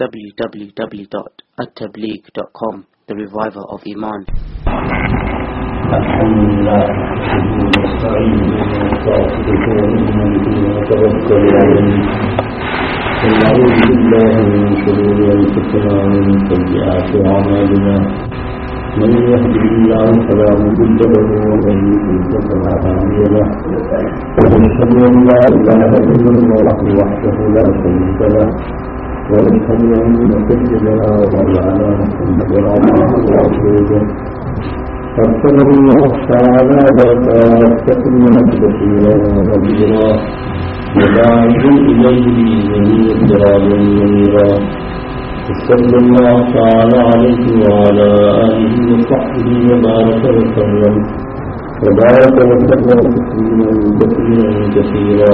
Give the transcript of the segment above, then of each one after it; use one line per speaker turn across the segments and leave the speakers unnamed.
www.attableek.com The Reviver of Iman
الحمد لله ونستعينه ونستغفره ونؤمن به ونتوكل عليه ونعوذ بالله من شرور انفسنا ومن سيئات اعمالنا من يهده الله فلا مضل له ومن يضلل فلا هادي له ونشهد ان لا اله الا الله وحده لا شريك له والحمد سيدا وعلى محمد وعلى رسوله أرسل الله تعالى بركاته من كثيرا وكبيرا وداعيا إليه جميع ضرابا منيرا صلى الله تعالى عليه وعلى آله وصحبه وبارك وسلم وبارك وسلم تسليما كثيرا كثيرا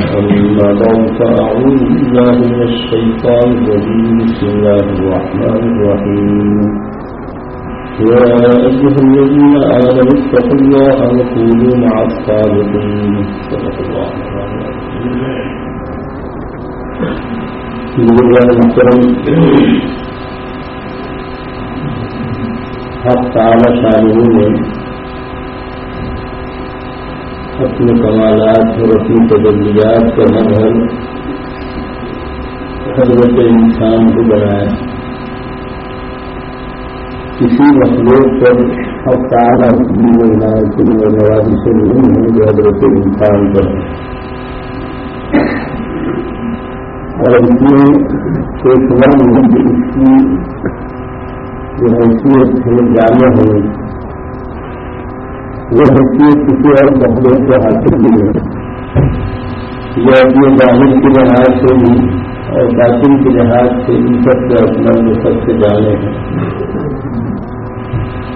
أما بعد فأعوذ بالله من الشيطان الرجيم بسم الله الرحمن الرحيم يا أيها الذين آمنوا اتقوا الله وكونوا مع الصادقين صدق الله محترم حق تعالی شاہوں اپنے کمالات اور اپنی تجلیات کا مظہر حضرت انسان کو بنایا کسی مخلوق پر حق تعالی نوازی سے نہیں ہے جو حضرت انسان پر اور اس میں کوئی سمجھ نہیں کہ اس کی جو حیثیت ہے، جامع ہے وہ حیثیت کسی اور مخلوق کو حاصل نہیں ہے۔ یہ اپنے ظاہر کے لحاظ سے بھی اور باطن کے لحاظ سے ان سب سے اپنا جو سب سے جانے ہیں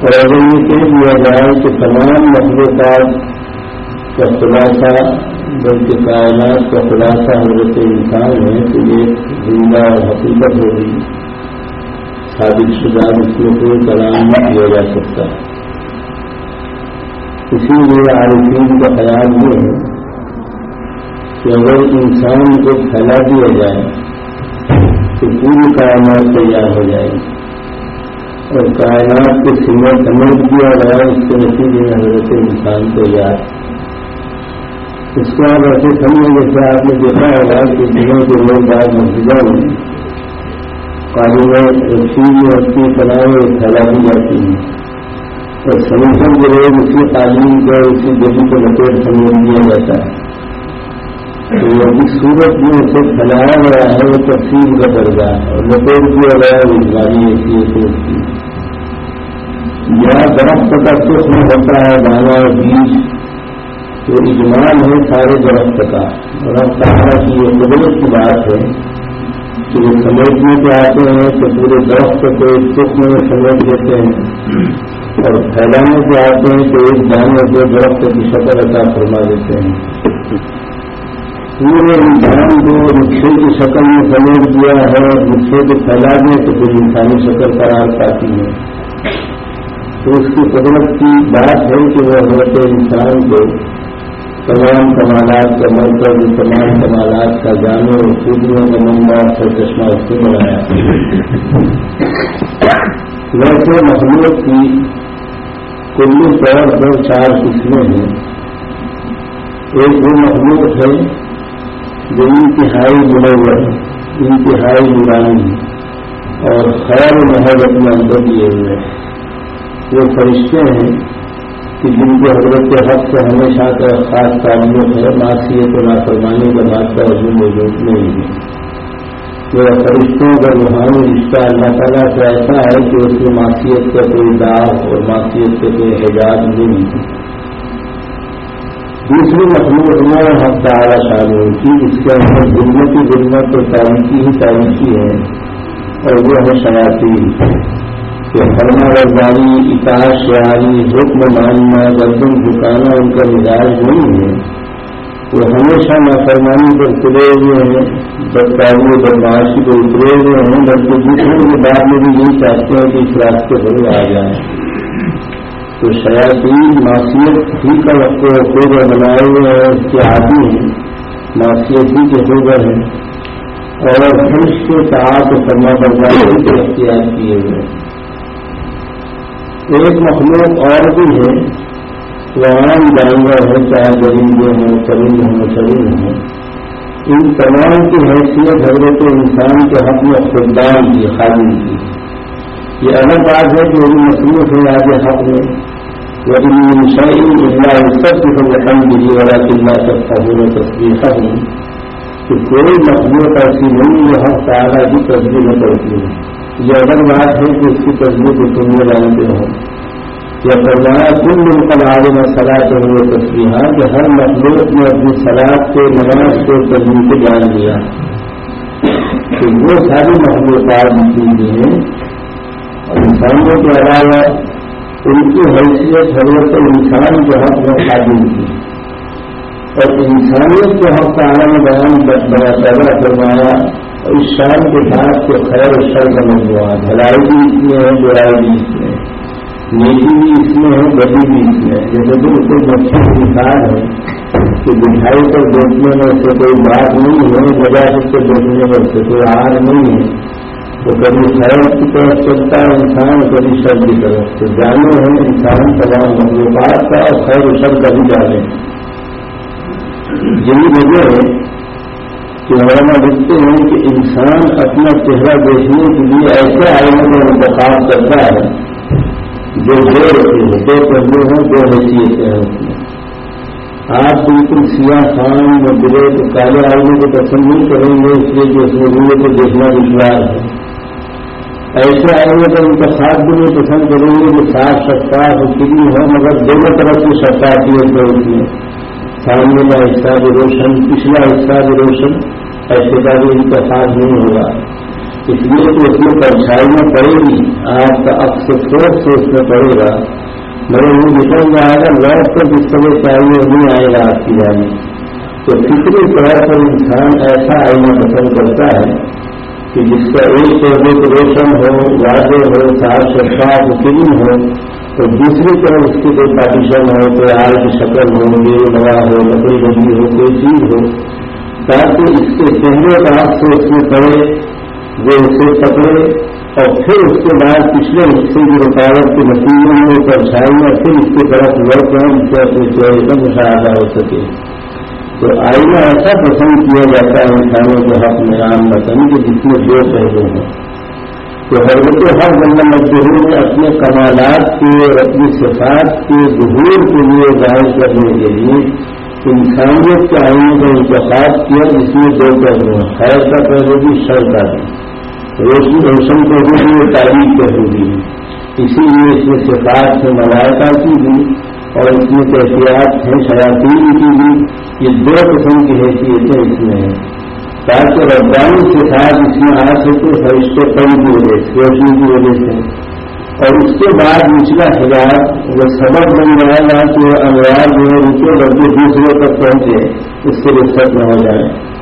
اور اگر یہ کہہ دیا جائے کہ تمام مخلوقات کا خلاصہ بلکہ کائنات کا خلاصہ حضرت انسان ہے تو یہ زندہ اور حقیقت ہوگی۔ ثابت شدہ اس میں کوئی کلام نہیں کیا جا سکتا۔ اسی لیے عارفین کا خیال یہ ہے کہ اگر انسان کو پھیلا دیا جائے، تو پوری کائنات تیار ہو جائے گی۔ اور کائنات کے سمر سمجھ دیا گیا اس کے نتیجے میں حضرت انسان تیار۔ اس کو آپ ایسے سمجھیں جیسے آپ نے دیکھا ہوگا کہ دنوں کے لوگ بعض مسجدوں میں قانون رسید میں اپنی طرح پھیلا دی جاتی ہیں اور سمیشن کے لوگ اسی تعلیم کو اسی دلی کو لپیٹ سمجھ دیا جاتا ہے۔ تو جس صورت میں اسے پھیلایا گیا ہے، وہ تفصیل کا درجہ ہے اور لپیٹ دیا گیا وہ گاڑی ایسی ہے کی یہاں درخت کا سکھ میں ہوتا ہے دانا اور بیج۔ تو اجمان ہے سارے درخت کا۔ اور اب سہارا کی یہ قدرت کی بات ہے کہ وہ سمیٹنے کے آتے ہیں تو پورے درخت کو ایک میں سمیٹ دیتے ہیں۔ اور پھیلانے کے آتے ہیں تو ایک دانے کو درخت کی شکل عطا فرما دیتے ہیں۔ پورے انسان کو رکشے کی شکل میں سمیٹ دیا ہے رکشے کو پھیلا دیں تو پھر انسانی شکل قرار پاتی ہے۔ تو اس کی قدرت کی بات ہے کہ وہ حضرت انسان کو تمام کمالات کا مرکز تمام کمالات کا جانے اور خوبیوں کا منگار سے چشمہ اس کو بنایا۔ ویسے مخلوق کی کل طور پر چار قسمیں ہیں۔ ایک وہ مخلوق ہے جو انتہائی منور انتہائی نورانی اور خیر محبت اپنے اندر لیے ہوئے ہیں۔ وہ فرشتے ہیں کہ جن کے حضرت حق سے ہمیشہ کا خاص تعلق ہے معاشیت و نافرمانی کا بات کا وجود موجود نہیں ہے۔ میرا فرشتوں کا روحانی رشتہ اللہ تعالیٰ سے ایسا ہے کہ اس کی معاشیت کا کوئی داغ اور معاشیت کا کوئی حجاب نہیں ہے دوسری مخلوق میں ہم تعالیٰ شامل کی اس کے اندر دنیا کی دنیا تو تاریخی ہی تاریخی ہے اور وہ ہے شیاتی کہ فرما رزاری اطاعت شعاری حکم، ماننا، گردن جھکانا ان کا مزاج نہیں ہے۔ وہ ہمیشہ نافرمانی پر اترے ہوئے ہیں بدکاری بدماشی پر اترے ہوئے ہیں بلکہ دوسروں کے بعد میں بھی یہی چاہتے ہیں کہ اس راستے پر آ جائیں۔ تو شیاطین معاشیت ہی کا وقت خوب بنائے ہوئے ہیں، اس کے عادی ہیں معاشیت ہی کے خوبر ہیں۔ اور ہنس کے ساتھ کرنا برداشت کے اختیار کیے ہوئے ایک مخلوق اور بھی ہے وہ عام جانور ہے چاہے درندے ہوں چرند ہوں شریر ہوں ان تمام کی حیثیت حضرت انسان کے حق میں خدان کی، خالی کی۔ یہ الگ بات ہے کہ ان مصروف ہے آج حق میں۔ وہ ان شعین اللہ سب کی الحمد للہ والا قلعہ سب کا تصویر ہے کہ کوئی مخلوق ایسی نہیں جو ہر تعالیٰ کی تصویر میں کرتی ہے یہ الگ بات ہے کہ اس کی تصویر کو سننے جانتے ہوں یا فرمایا، کل دن کا عالم سلاح کے ہوئے تصویر کہ ہر مخلوق نے اپنی سلاد کے نماز کے تصویر کو جان لیا۔ کہ وہ ساری مخلوقات جتنی ہیں۔ اور انسانوں کے علاوہ ان کی حیثیت حضرت انسان جو حق میں قابل کی اور انسانیت کے حق تعالیٰ نے بیان بڑا پیدا فرمایا، اور اس شام کے بعد کے خیر و شر کا مجموعہ بھلائی بھی اس میں ہے، برائی بھی اس میں نیکی بھی اس میں ہے بدی بھی اس میں جیسے کہ اس کو مچھر مثال ہے کہ مٹھائی پر بیچنے میں سے کوئی بات نہیں ہے بجائے اس کے بیچنے میں سے کوئی آر نہیں ہے۔ تو کبھی خیر کی طرف چلتا ہے انسان، کبھی شر کی طرف۔ تو جانے ہیں انسان تمام مخلوقات کا اور خیر و شر کا بھی جانے۔ ہیں یہی وجہ ہے کہ مولانا لکھتے ہیں کہ انسان اپنا چہرہ دیکھنے کے لیے ایسے آئینوں کا انتخاب کرتا ہے جو دو ہوتے ہیں دو پہلو ہیں دو حیثیتیں ہیں۔ اس میں آپ بالکل سیاہ خان یا بلے تو کالے آئینے کو پسند نہیں کریں گے، اس لیے کہ اس میں کو دیکھنا دشوار ہے۔ ایسے آئینے کا انتخاب بھی نہیں پسند کریں گے کہ صاف شفاف کتنی ہو مگر دونوں طرف کی شفافیت ہے اس میں سامنے کا حصہ بھی روشن، پچھلا حصہ بھی روشن، ایسے کا بھی انتخاب نہیں ہوگا اس لیے کہ اس میں پرچھائیاں پڑے گی۔ آپ کا اکثر سوچ سے اس میں پڑے گا۔ مگر وہ نکل جائے گا لوٹ کر جس طرح چاہیے نہیں آئے گا آپ کی جانے تو فکری طور پر انسان ایسا آئینہ پسند کرتا ہے کہ جس کا ایک تو روشن ہو، واضح ہو، صاف شفاف کریم ہو تو دوسری طرف اس کی کوئی پارٹیشن ہو، کوئی آر کی شکل ہو میرے لگا ہو لکڑی لگی ہو، کوئی چیز ہو، تاکہ اس کے چہرے کا سے اس میں پڑے وہ اسے پکڑے اور پھر اس کے بعد پچھلے حصے کی رکاوٹ کے نتیجے میں پرچھائیاں پھر اس کی طرف لوٹ جائیں جس سے اپنے چہرے کا مشاہدہ ہو سکے۔ تو آئینہ ایسا پسند کیا جاتا ہے انسانوں کے حق میں عام بتن کہ جس میں دو پہلو ہیں۔ تو حضرت ہر جنگل مزدور نے اپنے کمالات کے اور اپنی صفات کے ظہور کے لیے ظاہر کرنے کے لیے انسانیت کے آئینے کا انتخاب کیا جس میں دو پہلو ہیں۔ خیر کا پہلو بھی شر کا بھی۔ روشن کو بھی یہ تعریف پہلو بھی اسی لیے اس میں صفات سے ملائکہ کی بھی اور اس میں کیفیات ہیں شیاطین کی بھی، یہ دو قسم کی حیثیتیں اس میں ہیں۔ تاکہ ربانی کے ساتھ اس میں آ سکے، فرشتے کم کی وجہ سے روشنی کی وجہ سے۔ اور اس کے بعد نچلا ہزار وہ سبق بن جائے گا کہ انوار جو ہے رکے بلکہ دوسرے تک پہنچے، اس سے رخصت نہ ہو جائے۔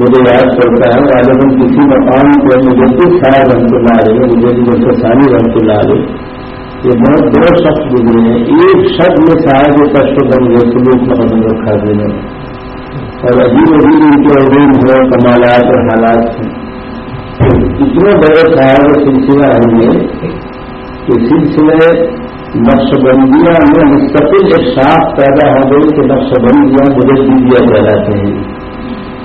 مجھے یاد پڑتا ہے غالباً کسی مقام کو مجھے کچھ سارا رنگ کو لا رہے مجھے بھی سانی رنگ کو لا رہے یہ بہت دو شخص گزرے ہیں۔ ایک شخص میں سارے جو بن گئے سلوک کا قدم رکھا دینے اور عجیب عجیب ان کے عظیم ہو کمالات اور حالات ہیں۔ اتنے بڑے خیال کا سلسلہ ہوں گے کہ سلسلے نقش بندیاں میں مستقل ایک صاف پیدا ہو گئی کہ نقش بندیاں مجھے دیا کہلاتے ہیں۔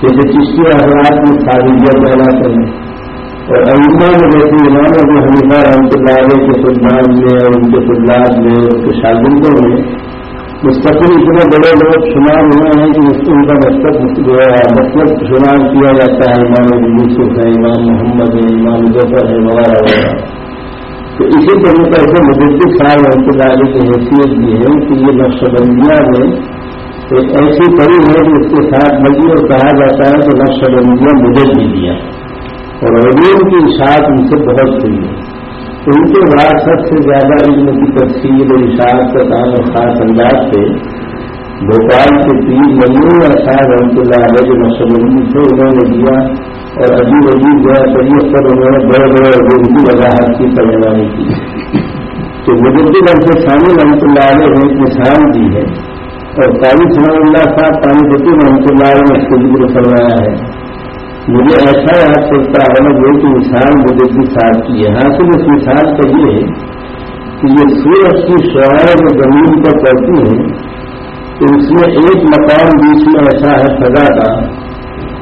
جیسے چشتی حضرات میں خالیدیا کہلاتے ہیں اور عمدہ میں جیسے امام ابو حمیفہ رحمۃ اللہ علیہ کے سلطان میں اور ان کے فلاد میں ان کے شاگردوں میں مستقل اتنے بڑے لوگ شمار ہوئے ہیں کہ ان کا مطلب جو ہے مطلب شمار کیا جاتا ہے۔ امام ابو یوسف ہے، امام محمد ہے، امام ظفر ہے وغیرہ وغیرہ تو اسی طریقے سے مجدد صاحب رحمۃ اللہ علیہ کی حیثیت بھی ہے کہ یہ نقش بندیاں میں ایک ایسی پڑی ہے کہ اس کے ساتھ لگی اور کہا جاتا ہے کہ نقش بندیاں مجھے بھی دیا۔ اور عظیم کی اشاعت ان سے بہت ہوئی ہے۔ ان کے بعد سب سے زیادہ علم کی تفصیل اور اشاعت کا کام اور خاص انداز سے بھوپال کے تین ملو یا شاید رحمۃ اللہ علیہ جو نقصل تھے، انہوں نے دیا۔ اور عجیب عجیب جو ہے طریق پر انہوں نے بڑے بڑے ان کی وضاحت کی ترجمانی کی۔ تو مجھے سے ثانی رحمۃ اللہ علیہ نے ایک مثال دی ہے۔ اور تعلیم سلام اللہ صاحب پانی فتح رحمۃ اللہ علیہ نے اس کو ذکر فرمایا ہے۔ مجھے ایسا یاد کرتا ہے وہ کہ مثال مجھے کی ساتھ کی ہے۔ ہاں، حاصل اس مثال کا یہ ہے کہ یہ سورج کی شعائیں جو زمین پر پڑتی ہیں تو اس میں ایک مقام بیچ میں ایسا ہے سزا کا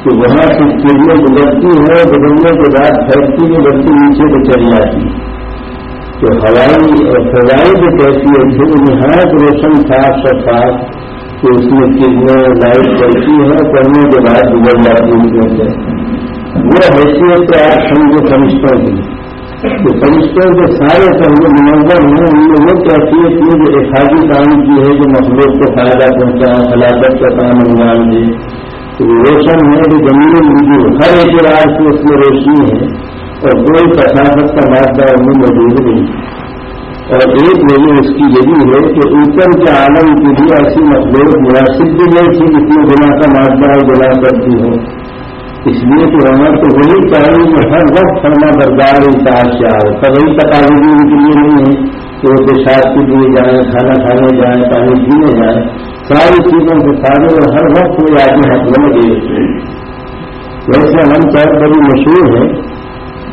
کہ وہاں سے چڑیاں گزرتی ہے گزرنے کے بعد پھیلتی ہے بلکہ نیچے کو چلی جاتی ہے تو ہوائی فضائی جو کیسی ہے وہ نہایت روشن، صاف شفاف کہ اس میں کرنیں لائٹ چلتی ہے پڑھنے کے بعد گزر جاتی ہے سے۔ وہ حیثیت سے آپ سمجھو فرشتوں کی۔ تو فرشتوں کے سارے سمجھو منظم ہیں، ان میں وہ کیفیت کی جو افادی کام کی ہے جو مخلوق کو فائدہ پہنچا ہلاکت کا کام انجام دے۔ تو روشن ہے جو زمین ہر اعتبار سے اس میں روشنی ہے اور کوئی کثافت کا مادہ ان میں موجود نہیں۔ اور ایک وجہ اس کی یہ بھی ہے کہ اوپر کے عالم کے لیے ایسی مخلوق مناسب بھی نہیں تھی جس میں گنا کا مادہ گنا کرتی ہو۔ اس لیے کہ وہاں تو وہی چاہیے کہ ہر وقت فرما بردار انتہا سے آئے کبھی تقاضی ان کے لیے نہیں ہے کہ وہ پیشاب کے لیے جائیں، کھانا کھانے جائیں، پانی پینے جائیں۔ ساری چیزوں کے سارے اور ہر وقت کوئی آدمی حق بنے گئے ویسے ہم چاہے بڑی مشہور ہیں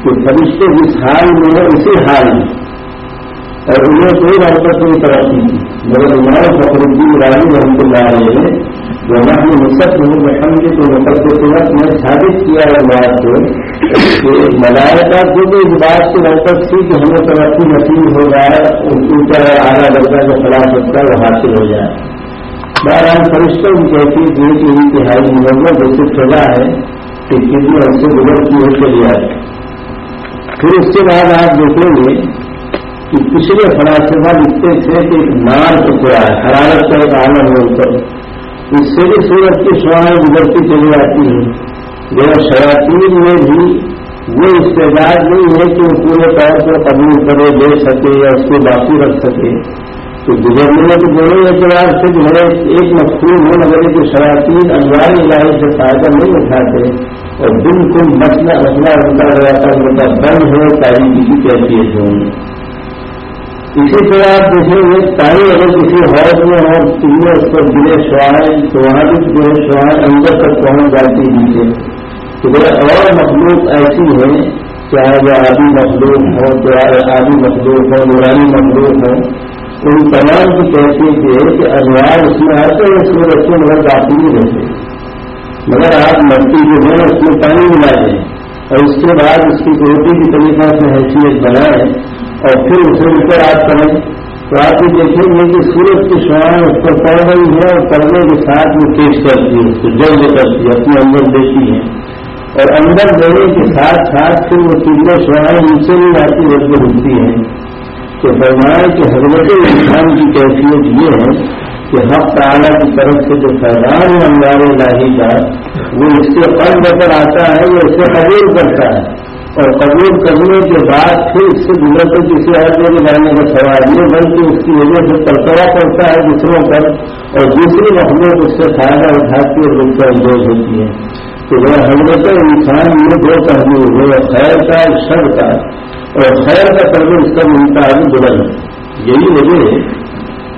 کہ فرشتے جس حال میں ہے اسی حال میں۔ اور انہیں کوئی رابطہ کوئی ترقی تھی مگر عمارت فخر الدین راجی رحمۃ اللہ علیہ نے جو ہماری نصب نہیں بٹھنگے تو نقد کے وقت میں ثابت کیا ہے بات کو کہ ملائکہ کو بھی اس بات سے رابط تھی کہ ہمیں ترقی نصیب ہو جائے اونچا اعلیٰ درجہ جو خلا سکتا ہے وہ حاصل ہو جائے۔ بہرحال فرشتوں کی کہتی ہے کہ انتہائی منظر جیسے سزا ہے، کہ کتنی ہم سے گزرتی ہو چلی آئے۔ پھر اس کے بعد آپ دیکھیں گے کہ پچھلے فلاسفہ لکھتے تھے کہ ایک نار ٹکڑا ہے حرارت کا ایک عالم ہے اوپر اس سے بھی سورج کی سوائیں گزرتی چلی جاتی ہیں جو شیاطین میں بھی وہ استعداد نہیں ہے کہ وہ پورے طور پر قبول کرے دے سکے یا اس کو باقی رکھ سکے تو گزرنے کے دونوں اعتبار سے جو ہے ایک مقصود ہے مگر کہ شیاطین انوار علاج سے فائدہ نہیں اٹھاتے اور بالکل مسئلہ مسئلہ ہوتا گیا تھا ان کا بند ہے تاریخی کی کیفیت ہوں اسی طرح آپ دیکھیں گے، تاریخ اگر کسی ہاؤس میں اور چیزیں اس پر گرے شوائیں تو وہاں بھی جو ہے شوائیں اندر تک پہنچ جاتی نیچے تو بڑے اور مخلوق ایسی ہیں چاہے وہ آدھی مخلوق ہو چاہے آدھی مخلوق ہو، نورانی مخلوق ہو۔ ان تمام کی کیفیت یہ ہے کہ انوار اس میں آتے ہیں، اس میں بچے مگر داخل نہیں رہتے۔ مگر آپ مٹی جو ہے، اس میں پانی ملا دیں۔ اور اس کے بعد اس کی روٹی کی طریقہ سے حیثیت بنائیں۔ اور پھر اسے اوپر آپ کریں تو آپ یہ دیکھیں گے کہ سورج کی شوائیں اس پر پڑ رہی ہے اور پڑنے کے ساتھ وہ پیش کرتی ہے اس کو، جلد کرتی ہے، اپنے اندر دیتی ہے۔ اور اندر دینے کے ساتھ ساتھ پھر وہ تینوں شوائیں نیچے نہیں آتی بلکہ رکتی ہیں تو فرمایا کہ حضرت انسان کی کیفیت یہ ہے کہ حق تعالیٰ کی طرف سے جو فیضان انوار لاہی کا، وہ اس کے قلب پر آتا ہے، وہ اس سے قبول کرتا ہے۔ اور قبول کرنے کے بعد پھر اس سے گزر کر کسی آدمی کے جانے کا سوال نہیں بلکہ اس کی وجہ سے ترتوا پڑتا ہے دوسروں پر اور دوسری مخلوق اس سے فائدہ اٹھاتی اور اس کا اندوز ہوتی ہے۔ تو وہ حضرت انسان میں دو پہلو ہوئے خیر کا شر کا۔ اور خیر کا پہلو اس کا ملتا ہے بلند یہی وجہ ہے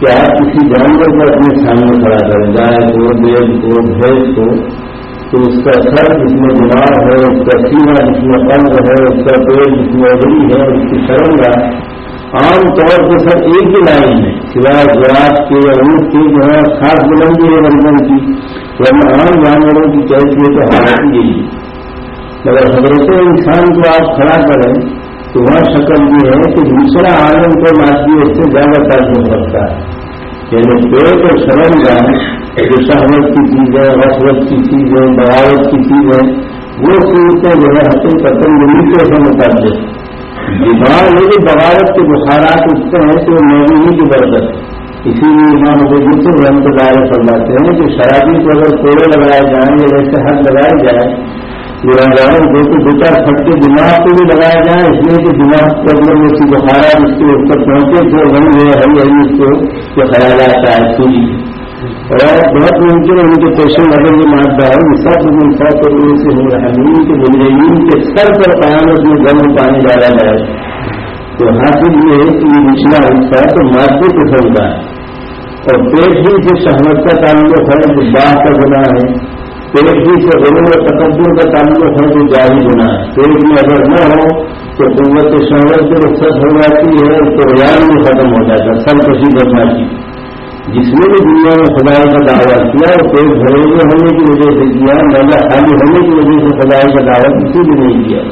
کہ آپ کسی جانور کو اپنے سامنے کھڑا کریں، گائے کو، بیل کو بھیج کو تو اس کا سر جس میں دماغ ہے، اس کا سینا جس میں قلب ہے، اس کا پیٹ جس میں اگڑی ہے، اس کی شرمگا عام طور پہ سر ایک ہی لائن ہے، سوائے گراس کے یا اونٹ کی جو ہے، خاص بلندی ہے بندن کی۔ ورنہ عام جانوروں کی کیسی تو حالت یہی مگر حضرت انسان کو آپ کھڑا کریں تو وہاں شکل یہ ہے کہ دوسرا عالم کو مادی اس سے زیادہ درد ہو سکتا ہے۔ یعنی پیٹ اور شرم جان جو شہرت کی چیز ہے وسوت کی چیز ہے، بغاوت کی چیز ہے، وہ صورتیں جو ہے ہفتے پتن نیچے سے متعلق دماغ میں بھی بغاوت کے بخارات اٹھتے ہیں تو وہ موجودی کی برکت اسی لیے امام ابو یوسف رحمت دائرہ فرماتے ہیں کہ شرابی کو اگر کوڑے لگائے جائیں یا ویسے حد لگائے جائیں جو کہ دو چار پھٹکے دماغ کو بھی لگایا جائے، اس لیے کہ دماغ کے اندر وہ سی بخارا اس کے اوپر پہنچے تھے وہی ہے ہری ہری اس کو جو خیالات آئے پوری اور بہت ممکن ہے ان کے پیشن نظر یہ مادہ ہے سب سب کرنے سے ہو رہا ہے کے مجرمین کے سر پر قیامت میں گرم پانی ڈالا جائے تو حاصل یہ ہے کہ یہ نچلا حصہ ہے تو مادے قسم کا ہے اور پیٹ ہی سے شہمت کا تعلق ہے، جو باغ کا بنا ہے پیٹ بھی سے غرور اور تقدم کا تعلق ہے جو جاری ہونا ہے۔ پیٹ میں اگر نہ ہو، تو قوت شہرت جو رخصت ہو جاتی ہے تو ریان بھی ختم ہو جاتا ہے۔ سر کسی کرنا کی۔ جس نے بھی دنیا میں خدائی کا دعویٰ کیا، وہ پیٹ بھرے ہوئے ہونے کی وجہ سے کیا میلا خالی ہونے کی وجہ سے خدائی کا دعویٰ کسی بھی نہیں کیا۔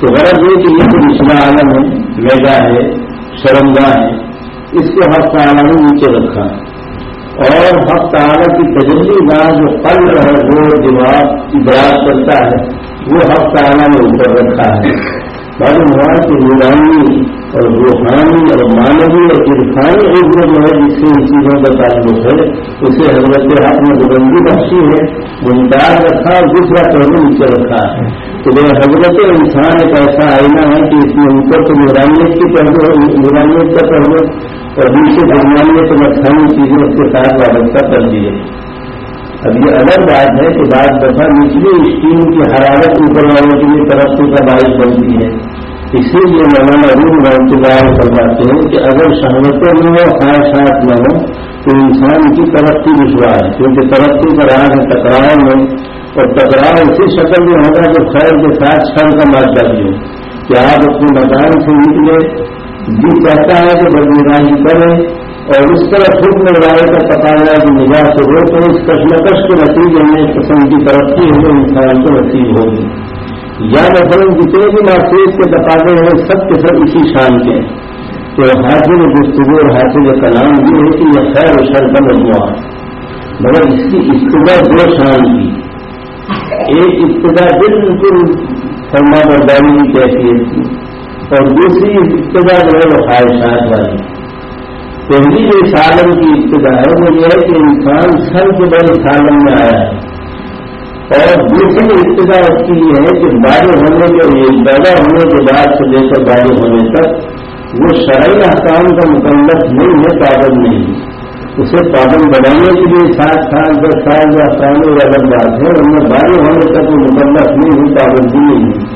تو غرض یہ کہ یہ نچلا عالم ہے میگا ہے، شرمگاہ ہے، اس کو ہر تعالیٰ نے نیچے رکھا۔ ہے اور حق تعالیٰ کی تجلی گاہ جو پل ہے وہ دماغ ادراک کرتا ہے، وہ حق تعالیٰ نے اوپر رکھا ہے۔ معلوم ہوا کہ نورانی اور روحانی اور مانوی اور عرفانی عزم جو ہے، جس سے ان چیزوں کا تعلق ہے، اسے حضرت حق نے بلندی بخشی ہے، ممتاز رکھا اور دوسرا پہلو نیچے رکھا ہے۔ تو وہ حضرت انسان ایک ایسا آئینہ ہے کہ اس میں اوپر تو نورانیت کی پہلو نورانیت کا پہلو۔ اور دوسرے درمیان تو مکھانی چیزیں اس کے ساتھ وابستہ کر دیے اب یہ الگ بات ہے کہ بعض دفعہ نچلی اسکیم کی حرارت اوپر والوں کے لیے ترقی کا باعث بنتی ہے۔ اسی لیے مولانا روم انتظار کرواتے ہیں کہ اگر شہرتوں میں ہو خواہشات نہ ہو تو انسان کی ترقی دشوار ہے، کیونکہ ترقی کا راہ ہے ٹکراؤ میں اور ٹکراؤ اسی شکل میں ہوگا جو خیر کے ساتھ شر کا مادہ بھی ہو۔ کہ آپ اپنے مکان سے نکلے جی کہتا ہے کہ بدنگاہی کریں اور اس طرح خود میں رائے کا پتا ہے کہ نگاہ سے ہو تو اس کشمکش کے نتیجے میں قسم کی ترقی ہوگی انسان کو نصیب ہوگی۔ یا مثلاً جتنے بھی محسوس کے تقاضے ہیں، سب کے سب اسی شان کے تو حاصل گفتگو اور حاصل کلام یہ ہے کہ یہ خیر و شر کا مجموعہ مگر اس کی ابتدا دو شان کی۔ ایک ابتدا بالکل فرما برداری کی کیفیت کی۔ اور دوسری ابتدا جو ہے وہ خواہشات والی۔ پہلی جو سالم کی ابتدا ہے وہ یہ ہے کہ انسان سر کے بڑے سالم میں آیا ہے۔ اور دوسری ابتدا اس کی یہ ہے کہ بارے ہونے کے پیدا ہونے کے بعد سے لے کر بارے ہونے تک وہ شرعی احکام کا مکمل نہیں ہے، پابند نہیں۔ اسے پابند بنانے کے لیے سات سال، دس سال یا سال الگ بات ہے ان میں بارے ہونے تک وہ مکمل نہیں ہوئی پابندی نہیں۔ ہے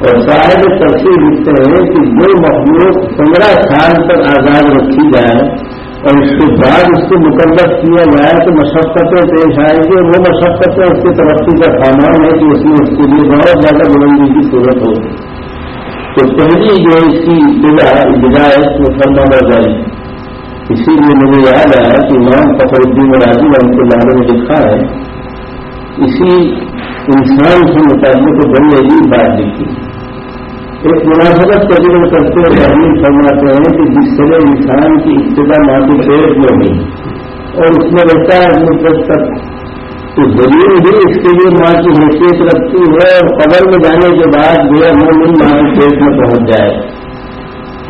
اور صاحب تفصیل لکھتے ہیں کہ جو مخلوق پندرہ سال تک آزاد رکھی جائے اور اس کے بعد اس کو مقرر کیا جائے تو مشقتیں پیش آئیں گی وہ مشقتیں اس کی ترقی کا سامان ہے کہ اس میں اس کے لیے بہت زیادہ بلندی کی ضرورت ہوگی۔ تو پہلی جو اس کی ہدایت وہ فرما بڑھ جائے اسی لیے مجھے یاد آیا کہ امام فخر الدین راجی ان کے بارے میں لکھا ہے، اسی انسان سے متعلق بڑی عجیب بات لکھی۔ ایک مناسبت کا ذکر کرتے ہوئے تحریر فرماتے ہیں کہ جس طرح انسان کی ابتدا ماں کے پیٹ میں ہوئی اور اس میں رہتا ہے مدت تک تو ضرور بھی اس کے لیے ماں کی حیثیت رکھتی ہے اور قبر میں جانے کے بعد جو ہے مومن ماں کے پیٹ میں پہنچ جائے۔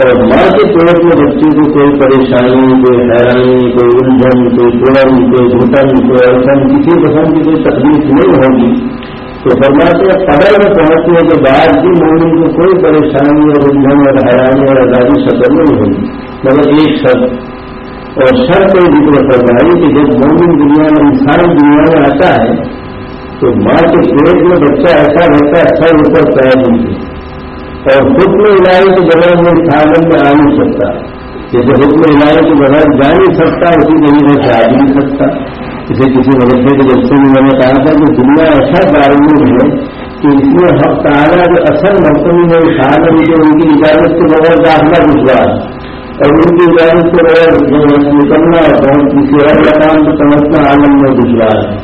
اور ماں کے پیٹ میں بچے کو کوئی پریشانی، کوئی حیرانی، کوئی الجھن، کوئی پورن کوئی گھٹن، کوئی ایسن کسی قسم کی کوئی تکلیف نہیں ہوگی۔ تو فرماتے ہیں میں پہنچنے کے بعد بھی مومن کو کوئی پریشانی اور الجھن اور حیرانی اور آزادی شکل نہیں ہوگی مگر ایک شرط اور شرط یہ ذکر فرمائی کہ جب مومن دنیا میں، انسان دنیا میں آتا ہے، تو ماں کے پیٹ میں بچہ ایسا رہتا ہے، سر اوپر پیر نہیں اور حکم الہی کے بغیر میں سالن میں آ نہیں سکتا۔ جیسے حکم الہی کے بغیر جا نہیں سکتا، اسی طریقے سے آ نہیں سکتا۔ اسے کسی مدرسے کے جب سے بھی میں نے کہا تھا کہ دنیا ایسا تعلق ہے کہ اس میں ہر تعالیٰ جو اصل مرتبہ ہے شاید کہ ان کی اجازت کے بغیر داخلہ گزرا اور ان کی اجازت کے بغیر نکلنا اور بہت کسی اور مقام کو سمجھنا عالم میں گزرا ہے۔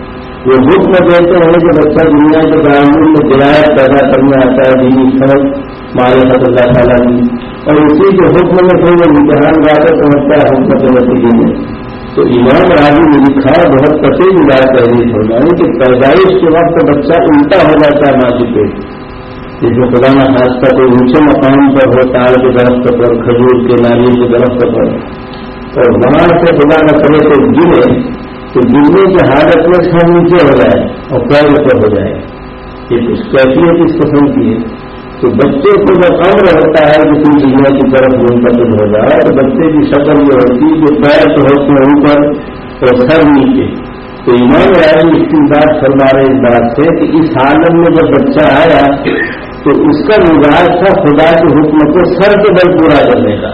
وہ حکم دیتے ہیں کہ بچہ دنیا کے تعلق میں درایت پیدا کرنے آتا ہے، دینی سمجھ مارے حد اللہ تعالیٰ کی۔ اور اسی کے حکم میں کوئی وہ امتحان جا کر پہنچتا ہے حکم کے نتیجے میں تو امام راجی نے لکھا بہت کٹے بات تحریر فرمائی کہ پیدائش کے وقت بچہ الٹا ہو جاتا ہے ماضی پہ۔ جس میں خدا نہ خاص کا کوئی اونچے مقام پر ہو تاڑ کے درخت پر، کھجور کے ناریل کے درخت پر۔ اور وہاں سے خدا نہ کرے تو گرے، تو گرنے کی حالت میں سب نیچے ہو جائے اور پیر اوپر ہو جائے۔ یہ کیفیت اس قسم کی ہے۔ تو بچے کو جب امر ہوتا ہے کہ کوئی دنیا کی طرف منتقل ہو جائے تو بچے کی شکل یہ ہوتی ہے کہ پیر تو ہوتے ہیں اوپر اور سر نیچے۔ تو ایمان رائے اس کی بات فرما رہے اس بات سے کہ اس حالت میں جب بچہ آیا تو اس کا مزاج تھا خدا کے حکم کو سر کے بل پورا کرنے کا۔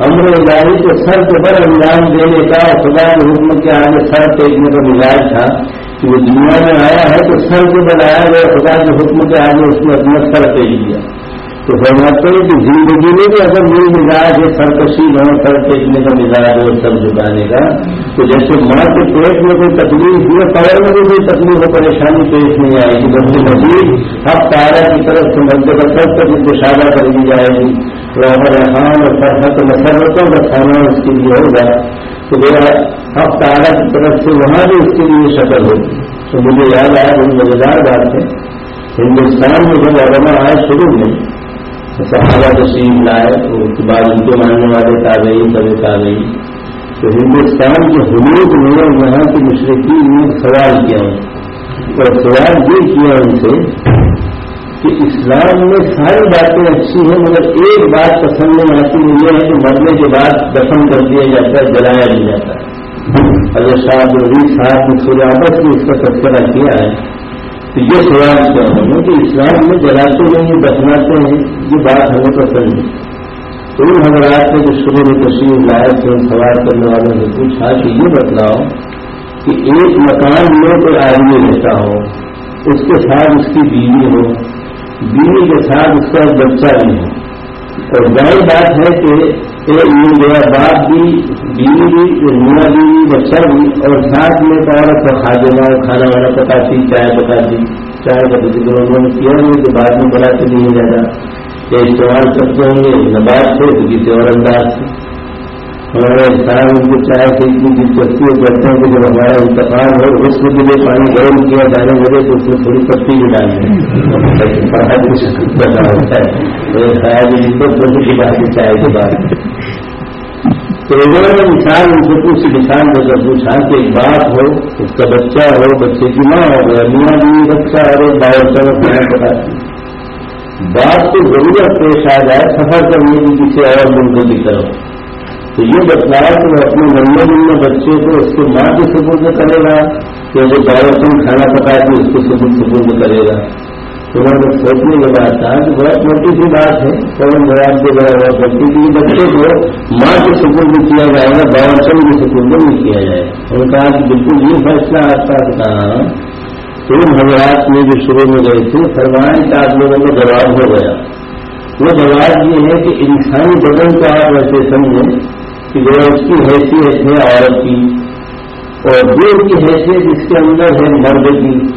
امر اداری کو سر کے بل انجام دینے کا اور خدا کے حکم کے آگے سر ٹیکنے کا مزاج تھا۔
کہ وہ دنیا میں آیا ہے تو سر کو بنایا گیا، خدا کے حکم کے آگے اس نے اپنا سر دے دیا تو فرماتے ہیں کہ زندگی میں بھی اگر یہ مزاج ہے، سرکشی ہو، سر ٹیکنے کا مزاج ہو سر جھکانے کا۔ تو جیسے ماں کے پیٹ میں کوئی تکلیف ہوئی پڑھ میں بھی کوئی تکلیف ہو پریشانی پیش نہیں آئے گی۔ بس مزید ہر تارا کی طرف سے مدد کا سب تک ان کر دی جائے گی۔ تو اگر اور فرحت مسرتوں کا سامان اس کے لیے ہوگا تو میرا ہر تارا کی طرف سے وہاں بھی اس کے لیے شکل ہوگی تو مجھے یاد آیا بہت مزیدار بات ہے، ہندوستان میں جب علما آئے شروع میں صحابہ تشریف لائے، تو اس کے بعد ان کے ماننے والے تابعی کبھی تابعی تو ہندوستان کے حدود میں یہاں کی مشرقی نے سوال کیا۔ اور سوال یہ کیا ان سے کہ اسلام میں ساری باتیں اچھی ہیں، مگر ایک بات پسند نہیں آتی، یہ ہے کہ مرنے کے بعد دفن کر دیا جاتا ہے، جلایا نہیں جاتا۔ ہے اگر صاحب صاحب نے سجاوت میں اس کا تذکرہ کیا ہے تو یہ سوال کیا ہوں کہ اسلام میں جلاتے ہیں دفناتے ہیں، یہ بات ہمیں پسند ہے تو ان حضرات نے جو شروع میں تشریف لائے تھے، سوال کرنے والوں سے پوچھا کہ یہ بتلاؤ کہ ایک مکان میں کوئی آدمی رہتا ہو، اس کے ساتھ اس کی بیوی ہو بیوی کے ساتھ اس کا بچہ بھی ہو اور ظاہر بات ہے کہ مل گیا، باپ بھی، بیوی بھی میاں بیوی بچہ بھی، اور ساتھ میں ایک عورت کا کھا کھانا وانا پکاتی چائے پکاتی چائے کا انہوں نے کیا نہیں کہ بعد میں بنا کے نہیں جانا یا استعمال کرتے ہوں گے نبات سے، کسی اور انداز سے۔ ہمارے انسان ان کو چائے سے اتنی دلچسپی اور کرتے ہیں کہ جب ہمارا انتقال ہو اس کے لیے پانی گرم کیا جانے لگے تو اس میں تھوڑی پتی بھی ڈالیں پڑھائی کی شکل پیدا ہوتا ہے۔ تو خیال جن کو چھوٹی سی بات چائے کے بعد تو انہوں نے مثال، ان کو کچھ مثال دے کر پوچھا کہ ایک باپ ہو، اس کا بچہ ہو، بچے کی ماں ہو گیا میاں بھی بچہ اور ایک باور سب کھانا پکاتی باپ کو ضرورت پیش آ جائے، سفر کرنے کی کسی اور ملکوں کی طرف۔ تو یہ بتلایا کہ وہ اپنے نمبر میں بچے کو اس کے ماں کے سبوت کرے گا یا جو دعوت کھانا پکا کے اس کو سبوت سبوت کرے گا۔ تو انہوں نے سوچنے کے بعد تھا کہ بہت موٹی سی بات ہے۔ کون جواب دے گیا ہوا کرتی کہ بچے کو ماں کے سکون میں کیا جائے گا باورچن کے سکون میں نہیں کیا جائے۔ انہوں نے کہا کہ بالکل یہ فیصلہ آپ کا کہا تو ان حضرات میں جو شروع میں گئے تھے فرمائیں کہ آپ لوگوں کو جواب ہو گیا۔ وہ جواب یہ ہے کہ انسانی بدن کو آپ ایسے سمجھیں کہ جو اس کی حیثیت ہے عورت کی۔ اور جو اس کی حیثیت اس کے اندر ہے مرد کی،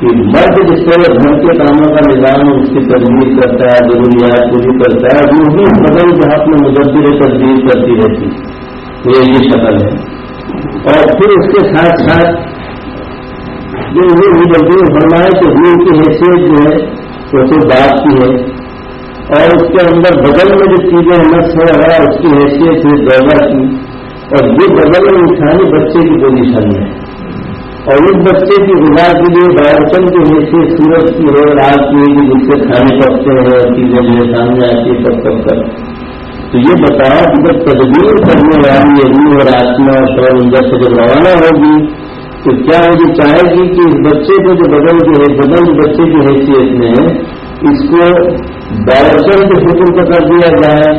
کہ مرد جس طرح گھر کے کاموں کا نظام اس کی تدبیر کرتا ہے، ضروریات پوری کرتا ہے، وہ بھی بدل کے حق میں مدبر تدبیر کرتی رہتی۔ یہ یہ شکل ہے۔ اور پھر اس کے ساتھ ساتھ جو مدبر فرمائے کہ روح کی حیثیت جو ہے، وہ تو بات کی ہے۔ اور اس کے اندر بدل میں جو چیزیں نس ہے رہا اس کی حیثیت ہے دوبا کی۔ اور یہ بدل انسانی بچے کی پوزیشن ہے اور اس بچے کی غذا کے لیے باورچن کی حیثیت سورج کی ہو رات کی ہوگی جس سے کھانے پکتے ہیں، اور چیزیں میرے سامنے آتی ہے پک پک کر تو یہ بتاؤ کہ جب تدبیر کرنے والی روح اور آسما اور شور اندر سے جب روانہ ہوگی، تو کیا مجھے چاہے گی کہ اس بچے کو جو بدل کی بدل بچے کی حیثیت میں ہے اس کو باورچن کے حکم کو کر دیا جائے،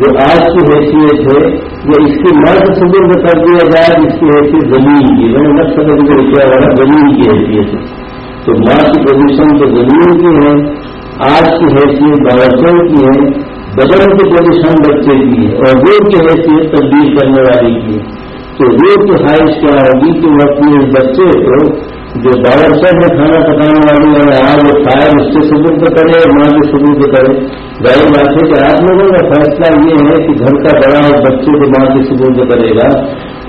جو آج کی حیثیت ہے وہ اس کی مرد سبر کو کر دیا جائے، جس کی حیثیت زمین کی میں نے مقصد کو کیا ہوا زمین کی حیثیت ہے۔ تو ماں کی پوزیشن تو زمین کی ہے آج کی حیثیت باورچن کی ہے، بدن کی پوزیشن بچے کی ہے، اور روح کی حیثیت تبدیل کرنے والی کی ہے۔ تو روح کی خواہش کیا ہوگی کہ وہ اپنے بچے کو جو باورچہ میں کھانا پکانے والی ہے، آج وہ شاید اس سے ثبوت کرے اور ماں کے ثبوت کرے۔ ظاہر بات ہے کہ آپ لوگوں کا فیصلہ یہ ہے کہ گھر کا بڑا اور بچے کو ماں کے ثبوت کرے گا۔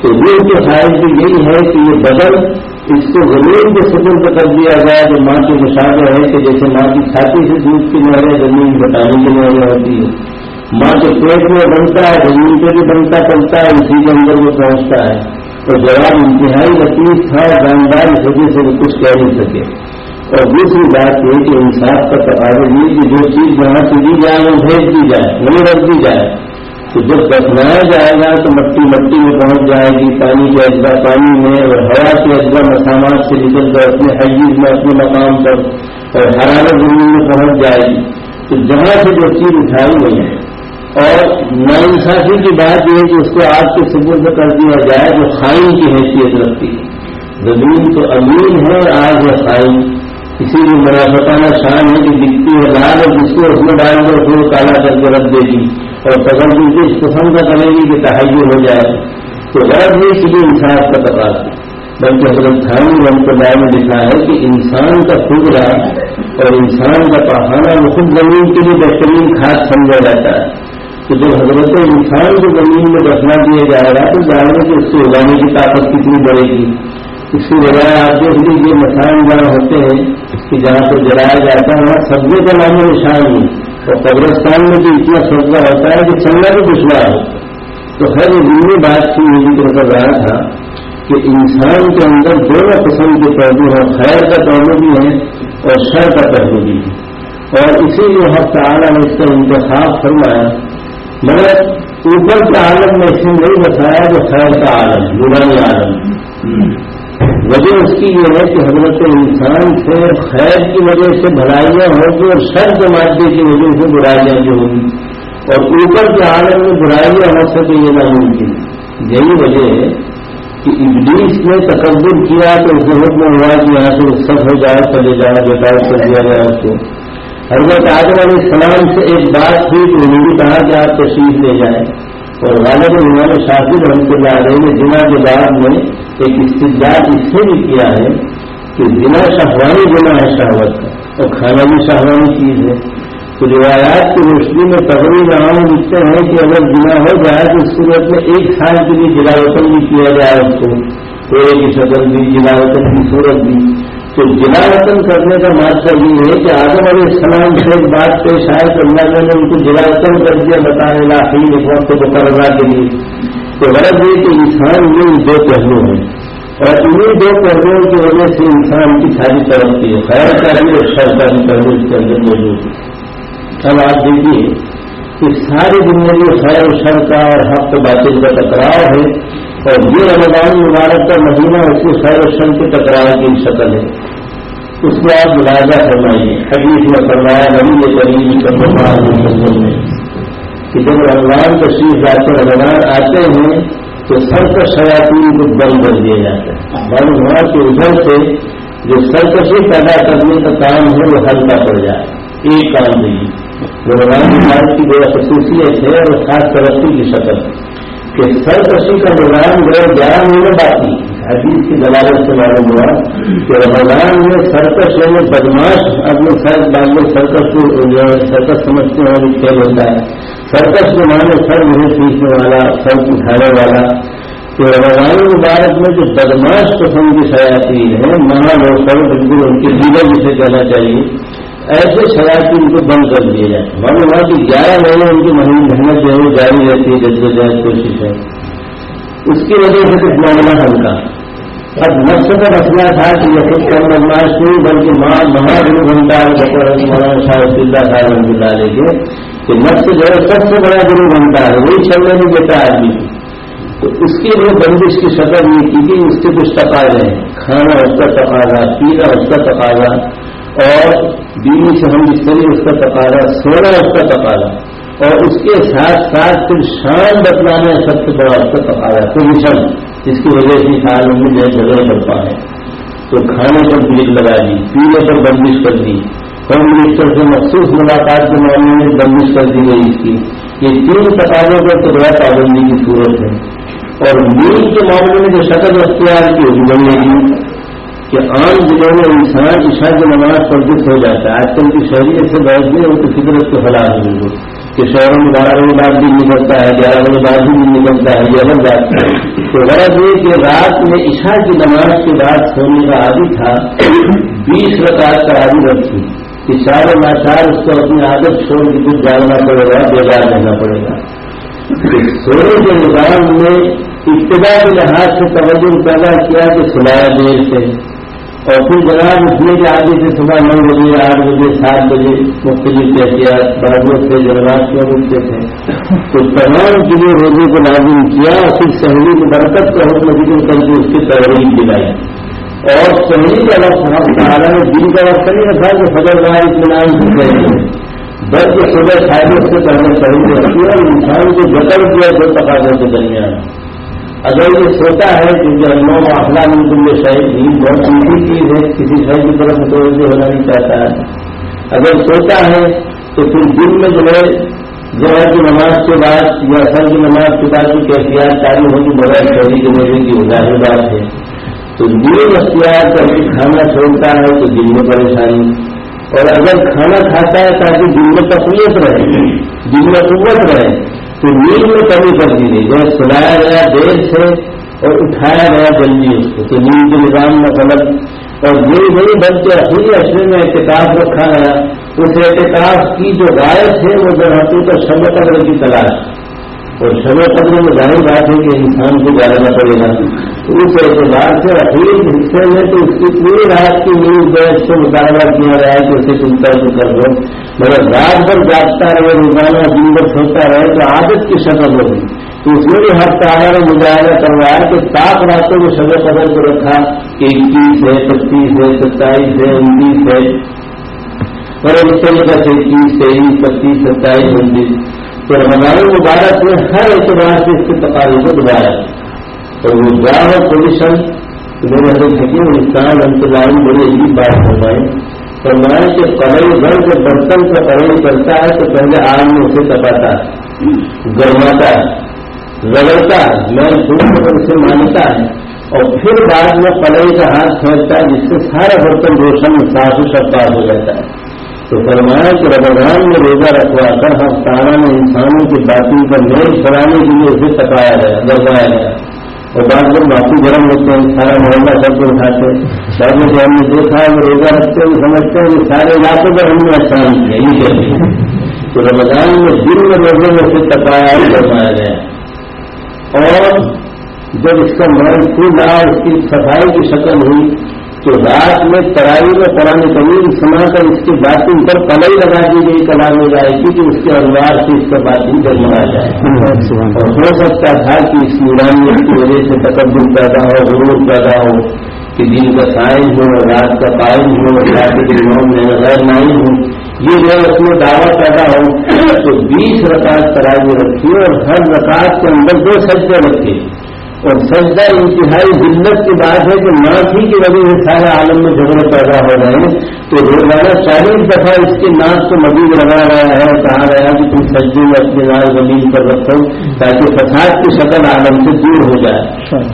تو وہ کے خواہش بھی یہی ہے کہ یہ بدل اس کو زمین کے سبوت کر دیا جائے جو ماں کے مشاہدہ ہے کہ جیسے ماں کی چھاتی سے دودھ کی نہریں زمین بتانے کی نہریں ہوتی ہے ماں کے پیٹ میں بنتا ہے، زمین پہ بھی بنتا، چلتا ہے، اسی کے اندر وہ پہنچتا ہے۔ تو جواب انتہائی لطیف تھا جاندار اس سے وہ کچھ کہہ نہیں سکے۔ اور دوسری بات یہ کہ انصاف کا تقاضا یہ کہ جو چیز جہاں سے دی جائے، وہ بھیج دی جائے نہیں رکھ دی جائے۔ تو جب دفنایا جائے گا تو مٹی مٹی میں پہنچ جائے گی، پانی کے اجزا پانی میں اور ہوا کے اجزا مسامات سے نکل کر اپنے حجیز میں، اپنے مقام پر اور حرارت زمین میں پہنچ جائے گی۔ تو جہاں سے جو چیز اٹھائی ہوئی ہے اور ناانصافی کی بات یہ ہے کہ اس کو آپ کے ثبوت کر دیا جائے جو خائن کی حیثیت رکھتی ہے۔ زمین تو امین ہے اور آج ہے خائی اسی لیے منافقانہ شان ہے کہ دکھتی ہے لال اور جس کو اس میں ڈال کر اس کو کالا کر کے رکھ دے گی۔ اور سگل بھی اس قسم کا کرے گی کہ تحائی ہو جائے۔ تو غرض نہیں کہ انصاف کا تقاض بلکہ حضرت خانی رحمت اللہ نے لکھا ہے کہ انسان کا خدرا اور انسان کا پہاڑا وہ خود زمین کے لیے بہترین کھاد سمجھا جاتا ہے۔ کہ جو حضرت انسان کو زمین میں رکھنا دیا جائے گا تو جاننے کہ اس سے اگانے کی طاقت کتنی بڑھے گی۔ اس کی بجائے آپ دیکھ لیجیے مسائل جہاں ہوتے ہیں کہ جہاں پہ جلایا جاتا ہے، وہاں سبزے کا نام نشان نہیں اور قبرستان میں بھی اتنا سبزہ ہوتا ہے کہ چلنا بھی دشوار ہے تو خیر، یہ بات کی ذکر کر رہا تھا کہ انسان کے اندر دونوں قسم کے پہلو ہیں۔ خیر کا پہلو بھی ہے اور شر کا پہلو بھی ہے اور اسی لیے ہر تعالیٰ نے اس کا انتخاب فرمایا مگر اوپر کے عالم میں اس نے نہیں بتایا کہ خیر کا عالم، نورانی عالم۔ وجہ اس کی یہ ہے کہ حضرت انسان سے خیر کی وجہ سے بھلائیاں ہوگی اور شر کے مادے کی وجہ سے برائیاں بھی ہوگی اور اوپر کے عالم میں برائیاں ہو سکے یہ ناممکن۔ یہی وجہ ہے کہ ابلیس نے تکبر کیا تو اس حکم میں ہوا کہ یہاں سے سب ہو جائے، چلے جائے بیٹا کر دیا گیا۔ اس کو حضرت آدم علیہ السلام سے ایک بات تھی کہ انہوں نے کہا کہ آپ تشریف لے جائیں۔ اور غالب انہوں نے شاطر رحمت اللہ علیہ نے جنا کے بعد میں ایک استدار اس سے بھی کیا ہے کہ جنا شاہوانی جنا ہے شہوت کا اور کھانا بھی شاہوانی چیز ہے۔ تو روایات کی روشنی میں تغری رام لکھتے ہیں کہ اگر جنا ہو جائے تو اس صورت میں ایک سال کے لیے جلاوطن بھی کیا جائے اس کو۔ کوئے کی شکل بھی، جلاوطن کی صورت بھی۔ تو جلاوطن کرنے کا مطلب یہ ہے کہ آدم علیہ السلام سے ایک بات پیش آئے تو اللہ نے ان کو جلاوطن کر دیا بتانے لاخی ایک وقت مقررہ کے لیے۔ تو غرض یہ کہ انسان یہ دو پہلو ہیں۔ اور انہیں دو پہلوؤں کی وجہ سے انسان کی ساری ترقی ہے۔ خیر کا بھی اور شر کا بھی پہلو اس کے اندر موجود ہے۔ اب آپ دیکھیے کہ ساری دنیا میں خیر و شر کا اور حق و باطل کا ٹکراؤ ہے۔ اور یہ رمضان مبارک کا مہینہ اس کی خیر کے ٹکراؤ کی شکل ہے۔ اس کو آپ ملاحظہ فرمائیے۔ حدیث میں فرمایا نبی کریم سب میں کہ جب رمضان تشریف جاتے رمضان آتے ہیں تو سرکش شیاتی کو بند کر دیا جاتا ہے۔ بند ہوا کہ ادھر سے جو سرکشی پیدا کرنے کا کام ہے، وہ ہلکا پڑ جائے ایک کام نہیں۔ رمضان مبارک کی بڑا خصوصیت ہے اور خاص ترقی کی شکل ہے۔ کہ سرکشی کا نظام جو ہے گیارہ مہینے باقی حدیث کی دلالت سے معلوم ہوا کہ رمضان میں سرکش یعنی بدماش اپنے سر بعد میں سرکش کو جو ہے، سرکش سمجھتے ہیں کھیل ہوتا ہے۔ سرکش کے معنی سر نہیں سیکھنے والا، سر اٹھانے والا۔ تو رمضان مبارک میں جو بدماش قسم کی سیاتی ہے وہاں لوگ سر بالکل ان کے لیڈر جسے کہنا چاہیے ایسے شرائط ان کو بند کر دیے جائے معلوم ہوا کہ گیارہ مہینے ان کی محنت جو ہے وہ جاری رہتی ہے جد جہد کوشش ہے۔ اس کی وجہ سے کچھ معاملہ ہلکا اب نفس کا مسئلہ تھا کہ یہ خود کم بدماش نہیں، بلکہ مہا گرو گھنٹہ مولانا صاحب اللہ صاحب رحمۃ اللہ علیہ کے کہ نفس جو ہے سب سے بڑا گرو گھنٹہ ہے، وہی چلنے نہیں دیتا آدمی تو اس کے لیے بندش کی شکل یہ کی کہ اس کے کچھ تقاضے ہیں۔ کھانا، اس کا تقاضا، پینا، اس کا تقاضا اور بیوی سے ہم اس طریقے اس کا تقاضا، سونا اس کا تقاضا۔ اور اس کے ساتھ ساتھ پھر شان بتلانا سب سے بڑا اس کا تقاضا پوزیشن جس کی وجہ سے سال میں جو جگہ کرتا ہے۔ تو کھانے پر بریک لگا دی، پینے پر بندش کر دی۔ ہوم منسٹر سے مخصوص ملاقات کے معاملے میں بندش کر دی گئی اس کی۔ یہ تین تقاضوں پر تو بڑا پابندی کی صورت ہے۔ اور نیند کے معاملے میں جو شکل اختیار کی ہوگی بننے کی کہ عام ضلعوں میں انسان عشاء کی نماز پردت ہو جاتا ہے۔ آج کل کی شہریت سے بحث بھی ان کی فطرت کو فلاح ہوئی کہ شہروں میں بارہ بجے بعد بھی نکلتا ہے، گیارہ بجے بعد بھی نکلتا ہے، یہ الگ بات ہے۔ تو غرض یہ کہ رات میں عشاء کی نماز کے بعد سونے کا عادی تھا، بیس رکعت کا عادی رکھی کہ چار ناچار اس کو اپنی عادت چھوڑ کے کچھ جاننا پڑے گا، بیدار رہنا پڑے گا۔ سونے کے نظام میں ابتدا کے لحاظ سے توجہ پیدا کیا کہ سلایا دیر سے۔ اور پھر جناب اٹھنے کے آگے سے صبح نو بجے آٹھ بجے، سات بجے مختلف احتیاط جی برابر سے جناب کیوں اٹھتے تھے تو تمام چیزیں روزے کو لازم کیا اور پھر شہری کی برکت کا حکم ذکر کر کے اس کی تحریر دلائی اور شہری کا وقت سہارا نے دن کا وقت نہیں رکھا کہ فضر بھائی اطمینان سے کہیں بلکہ صبح شاید اس سے پہلے شہری رکھی اور انسان کو جتن کیا دو تقاضوں کے درمیان۔
اگر یہ سوتا ہے کیونکہ نو اخلا میں یہ شاید بھی بہت اونچی چیز ہے، کسی شہر کی طرف متوجہ ہونا نہیں چاہتا ہے۔ اگر سوتا ہے تو پھر دن میں جو ہے ذرا کی نماز کے بعد یا اثر کی نماز کے بعد کی کیفیات تعلیم ہوگی بغیر شہری کے میرے کی ظاہر بات ہے۔ تو دن اختیار کر کے کھانا چھوڑتا ہے تو دن میں پریشانی۔ اور اگر کھانا کھاتا ہے تاکہ دن میں تقویت رہے دن میں قوت رہے تو نیند میں کمی کر دی گئی جب سلایا گیا دیر سے اور اٹھایا گیا جلدی اس کو، تو نیند کے نظام میں غلط اور یہ نہیں بلکہ اصلی اشرے میں احتکاب رکھا گیا۔ اس احتکاب کی جو رائت ہے وہ جو حقیقت شب قدر کی تلاش۔ اور شب قدر میں ظاہر بات ہے کہ انسان کو جاننا پڑے گا۔ اس اعتبار سے اخیر حصے میں تو اس کی پوری رات کی نیوز بیس سے مطالبہ کیا رہا ہے کہ اسے چنتا تو کر دو مگر رات بھر جاگتا رہے روزانہ دن بھر سوتا رہے تو عادت کی شکل ہوگی تو اس میں بھی ہر تعداد نے مظاہرہ کروایا کہ سات راتوں میں شب قدر کو رکھا۔ کہ اکیس ہے، پچیس ہے، ستائیس ہے انتیس ہے۔ اور اس طریقے سے اکیس تیئیس پچیس، ستائیس انتیس تو رمضان مبارک میں ہر اعتبار سے اس کے تقاضے کو دوبارہ اور وہ جان پوزیشن میرے حضرت حکیم انسان انتظام بڑی عجیب بات فرمائے فرمائے کہ کڑھائی گھر کے برتن کا کڑھائی کرتا ہے تو پہلے آگ میں اسے تپاتا ہے، گرماتا ہے، رگڑتا ہے، میں دور پر اسے مانتا ہے، اور پھر بعد میں کڑھائی کا ہاتھ پھینکتا ہے، جس سے سارا برتن روشن، صاف شفاف ہو جاتا ہے۔ تو فرمایا کہ رمضان میں روزہ رکھوا کر ہم تارا میں انسانوں کی باتوں پر میل چلانے کے لیے اسے تپایا گیا گرمایا گیا۔ اور بعد میں باقی گرم ہوتے ہیں، سارا محلہ سب کو اٹھاتے ہیں۔ سب میں جو ہم نے دیکھا ہے روزہ رکھتے ہیں، سمجھتے ہیں کہ سارے علاقوں پر ہم نے احسان کیا یہ کہتے تو رمضان میں دن میں روزے میں سے تپایا کروایا گیا۔ اور جب اس کا مرض کھل رہا اس کی صفائی کی شکل ہوئی تو رات میں ترائی میں قرآن کریم سنا کر اس کی باتیں پر پلائی لگا دی گئی، کلام میں جائے گی کہ اس کے انوار سے اس کا باتیں جگمگا جائے اور ہو سکتا تھا کہ اس نورانیت کی وجہ سے تقبل پیدا ہو، غرور پیدا ہو، کہ دن کا سائن ہو، رات کا قائم ہو، رات کے دنوں میں غیر نائن ہو۔ یہ جو اس میں دعویٰ پیدا ہو، تو بیس رکعت ترائی میں رکھی اور ہر رکعت کے اندر دو سجدے رکھے اور سجدہ انتہائی ذلت کی بات ہے کہ ناک ہی کی وجہ سے سارے عالم میں جھگڑے پیدا ہو رہے ہیں، تو روزانہ چالیس دفعہ اس کی ناک کو مزید لگا رہا ہے کہا گیا کہ تم سجدے میں اپنے ناک زمین پر رکھو تاکہ فساد کی شکل عالم سے دور ہو جائے۔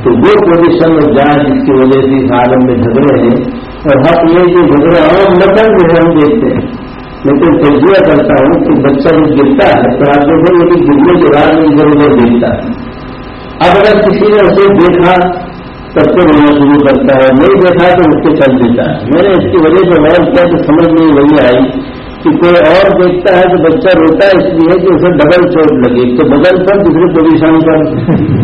تو وہ پوزیشن اور جائے جس کی وجہ سے اس عالم میں جھگڑے ہیں اور حق یہ کہ جھگڑے عام نقل جو ہے ہم دیکھتے ہیں۔ لیکن تجزیہ کرتا ہوں کہ بچہ جو گرتا ہے تو آپ دیکھیں گے کہ گرنے کے بعد میں ادھر ادھر دیکھتا ہے۔ اب اگر کسی نے اسے دیکھا، تب سے رونا شروع کرتا ہے، نہیں دیکھا تو اس سے چل دیتا ہے۔ میں نے اس کی وجہ سے غور کیا تو سمجھ نہیں وہی آئی کہ کوئی اور دیکھتا ہے تو بچہ روتا ہے، اس لیے کہ اسے ڈبل چوٹ لگے تو بغل پر دوسری پوزیشن پر